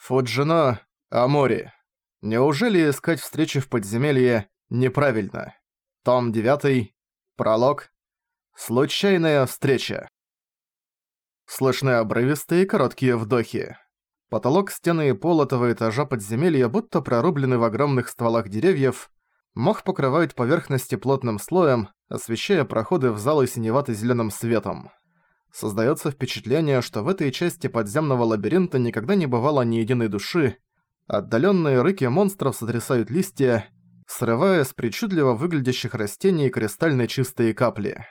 Фуджино, Амори. Неужели искать встречи в подземелье неправильно? Том 9. Пролог. Случайная встреча. Слышны обрывистые короткие вдохи. Потолок, стены и пол этого этажа подземелья будто прорублены в огромных стволах деревьев. Мох покрывает поверхности плотным слоем, освещая проходы в залы синевато-зелёным светом. Создается впечатление, что в этой части подземного лабиринта никогда не бывало ни единой души. Отдаленные рыки монстров сотрясают листья, срывая с причудливо выглядящих растений кристально чистые капли.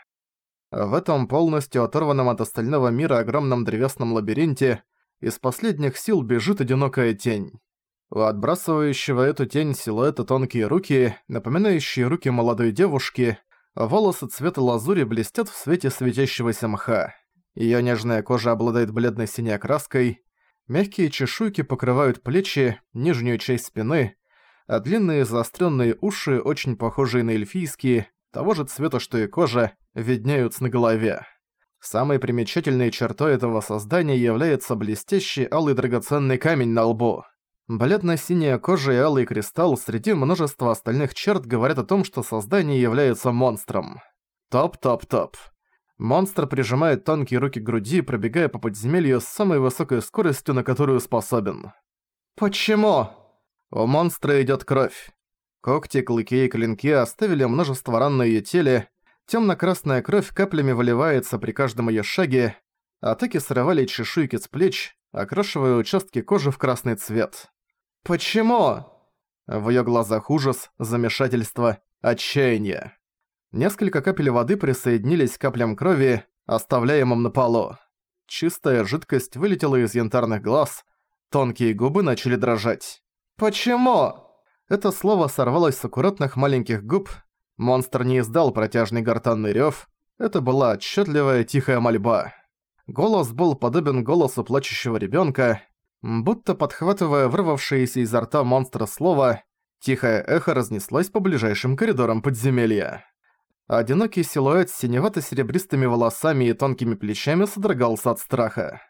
В этом полностью оторванном от остального мира огромном древесном лабиринте из последних сил бежит одинокая тень. У отбрасывающего эту тень силуэта тонкие руки, напоминающие руки молодой девушки, волосы цвета лазури блестят в свете светящегося мха. Её нежная кожа обладает бледной синей окраской, мягкие чешуйки покрывают плечи, нижнюю часть спины, а длинные заострённые уши, очень похожие на эльфийские, того же цвета, что и кожа, виднеются на голове. Самой примечательной чертой этого создания является блестящий алый драгоценный камень на лбу. Бледно-синяя кожа и алый кристалл среди множества остальных черт говорят о том, что создание является монстром. Топ-топ-топ. Монстр прижимает тонкие руки к груди, пробегая по подземелью с самой высокой скоростью, на которую способен. «Почему?» У монстра идёт кровь. Когти, клыки и клинки оставили множество ран на её теле, тёмно-красная кровь каплями выливается при каждом её шаге, атаки срывали чешуйки с плеч, окрашивая участки кожи в красный цвет. «Почему?» В её глазах ужас, замешательство, отчаяние. Несколько капель воды присоединились к каплям крови, оставляемым на полу. Чистая жидкость вылетела из янтарных глаз, тонкие губы начали дрожать. «Почему?» Это слово сорвалось с аккуратных маленьких губ. Монстр не издал протяжный гортанный рёв. Это была отчетливая тихая мольба. Голос был подобен голосу плачущего ребёнка. Будто подхватывая вырвавшееся изо рта монстра слово, тихое эхо разнеслось по ближайшим коридорам подземелья. Одинокий силуэт с синевато-серебристыми волосами и тонкими плечами содрогался от страха.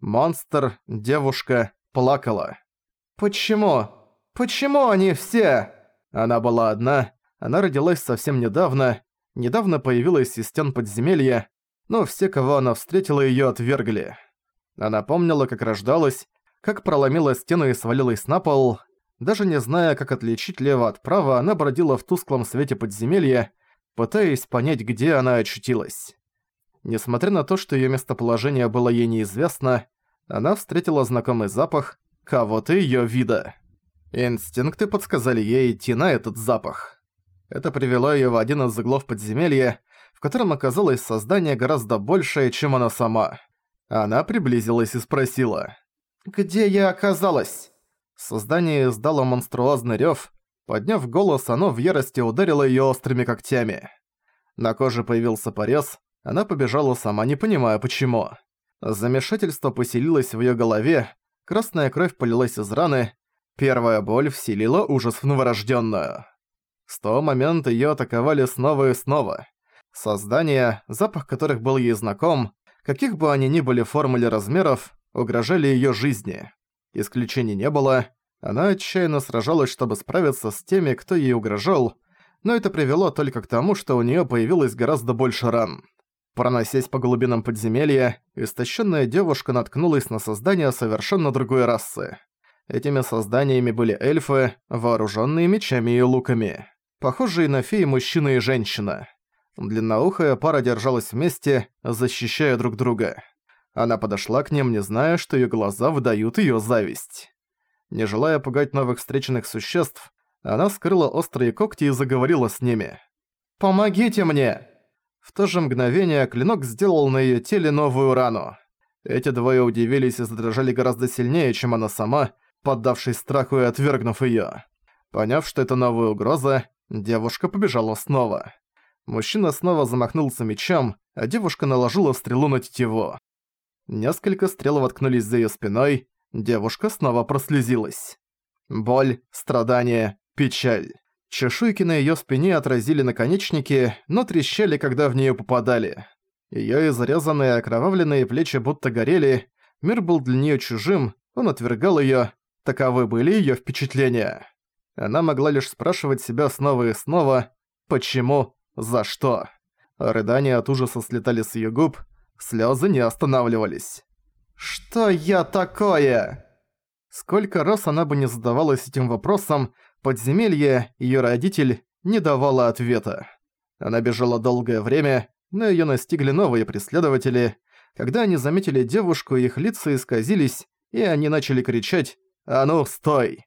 Монстр, девушка, плакала. «Почему? Почему они все?» Она была одна, она родилась совсем недавно, недавно появилась из стен подземелья, но все, кого она встретила, её отвергли. Она помнила, как рождалась, как проломила стену и свалилась на пол. Даже не зная, как отличить лево от права, она бродила в тусклом свете подземелья, пытаясь понять, где она очутилась. Несмотря на то, что её местоположение было ей неизвестно, она встретила знакомый запах кого-то её вида. Инстинкты подсказали ей идти на этот запах. Это привело её в один из углов подземелья, в котором оказалось создание гораздо большее, чем она сама. Она приблизилась и спросила. «Где я оказалась?» Создание издало монструозный рёв, Подняв голос, оно в ярости ударило её острыми когтями. На коже появился порез, она побежала сама, не понимая почему. Замешательство поселилось в её голове, красная кровь полилась из раны, первая боль вселила ужас в новорождённую. С того момента её атаковали снова и снова. Создания, запах которых был ей знаком, каких бы они ни были форм или размеров, угрожали её жизни. Исключений не было, она отчаянно сражалась, чтобы справиться с теми, кто ей угрожал, но это привело только к тому, что у неё появилось гораздо больше ран. Проносясь по глубинам подземелья, истощенная девушка наткнулась на создание совершенно другой расы. Этими созданиями были эльфы, вооруженные мечами и луками. Похожие на феи мужчина и женщина. Длинноухая пара держалась вместе, защищая друг друга. Она подошла к ним, не зная, что её глаза выдают её зависть. Не желая пугать новых встреченных существ, она скрыла острые когти и заговорила с ними. «Помогите мне!» В то же мгновение клинок сделал на её теле новую рану. Эти двое удивились и задрожали гораздо сильнее, чем она сама, поддавшись страху и отвергнув её. Поняв, что это новая угроза, девушка побежала снова. Мужчина снова замахнулся мечом, а девушка наложила стрелу на тетиву. Несколько стрел воткнулись за её спиной, Девушка снова прослезилась. Боль, страдание, печаль. Чешуйки на её спине отразили наконечники, но трещали, когда в неё попадали. Её изрезанные окровавленные плечи будто горели, мир был для неё чужим, он отвергал её, Таковы были её впечатления. Она могла лишь спрашивать себя снова и снова «почему?», «за что?». Рыдания от ужаса слетали с её губ, слёзы не останавливались. «Что я такое?» Сколько раз она бы не задавалась этим вопросом, подземелье, её родитель, не давала ответа. Она бежала долгое время, но её настигли новые преследователи. Когда они заметили девушку, их лица исказились, и они начали кричать «А ну, стой!».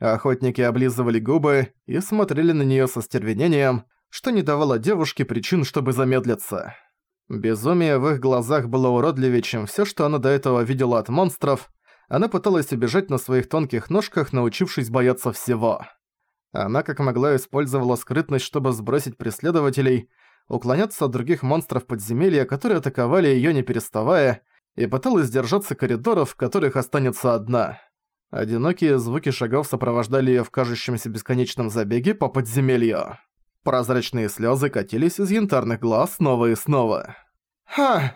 Охотники облизывали губы и смотрели на неё со стервенением, что не давало девушке причин, чтобы замедлиться. Безумие в их глазах было уродливее, чем всё, что она до этого видела от монстров. Она пыталась убежать на своих тонких ножках, научившись бояться всего. Она как могла использовала скрытность, чтобы сбросить преследователей, уклоняться от других монстров подземелья, которые атаковали её не переставая, и пыталась держаться коридоров, в которых останется одна. Одинокие звуки шагов сопровождали её в кажущемся бесконечном забеге по подземелью. Прозрачные слёзы катились из янтарных глаз снова и снова. «Ха!»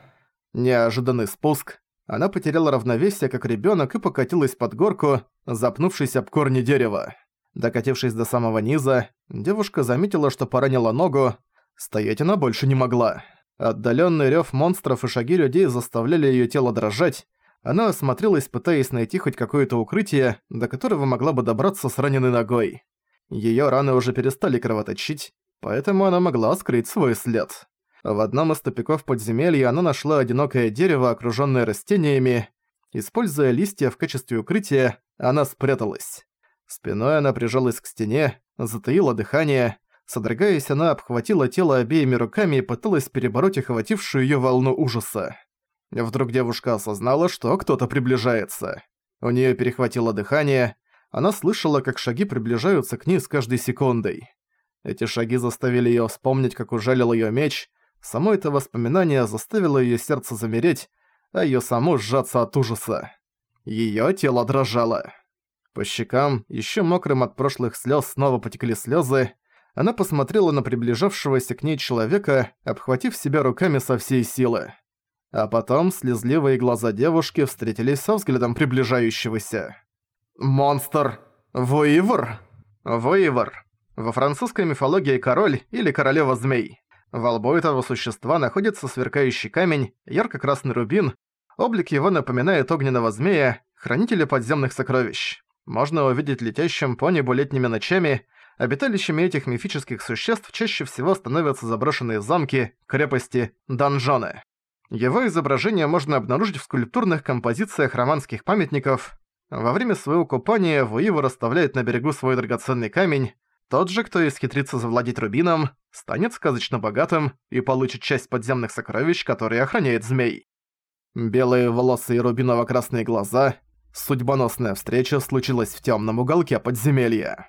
Неожиданный спуск. Она потеряла равновесие, как ребёнок, и покатилась под горку, запнувшись об корни дерева. Докатившись до самого низа, девушка заметила, что поранила ногу. Стоять она больше не могла. Отдалённый рёв монстров и шаги людей заставляли её тело дрожать. Она осмотрелась, пытаясь найти хоть какое-то укрытие, до которого могла бы добраться с раненой ногой. Её раны уже перестали кровоточить, поэтому она могла скрыть свой след. В одном из тупиков подземелья она нашла одинокое дерево, окружённое растениями. Используя листья в качестве укрытия, она спряталась. Спиной она прижалась к стене, затаила дыхание, Содрогаясь, она обхватила тело обеими руками и пыталась перебороть охватившую её волну ужаса. Вдруг девушка осознала, что кто-то приближается. У неё перехватило дыхание, она слышала, как шаги приближаются к ней с каждой секундой. Эти шаги заставили её вспомнить, как ужалил её меч. Само это воспоминание заставило её сердце замереть, а её саму сжаться от ужаса. Её тело дрожало. По щекам, ещё мокрым от прошлых слёз, снова потекли слёзы, она посмотрела на приближавшегося к ней человека, обхватив себя руками со всей силы. А потом слезливые глаза девушки встретились со взглядом приближающегося. «Монстр! Воивор!» Воивор. Во французской мифологии король или королева змей. Во лбу этого существа находится сверкающий камень, ярко-красный рубин. Облик его напоминает огненного змея, хранителя подземных сокровищ. Можно увидеть летящим по небу летними ночами – Обиталищами этих мифических существ чаще всего становятся заброшенные замки, крепости, донжоны. Его изображение можно обнаружить в скульптурных композициях романских памятников. Во время своего купания Вуива расставляет на берегу свой драгоценный камень. Тот же, кто исхитрится завладеть рубином, станет сказочно богатым и получит часть подземных сокровищ, которые охраняет змей. Белые волосы и рубиново-красные глаза. Судьбоносная встреча случилась в темном уголке подземелья.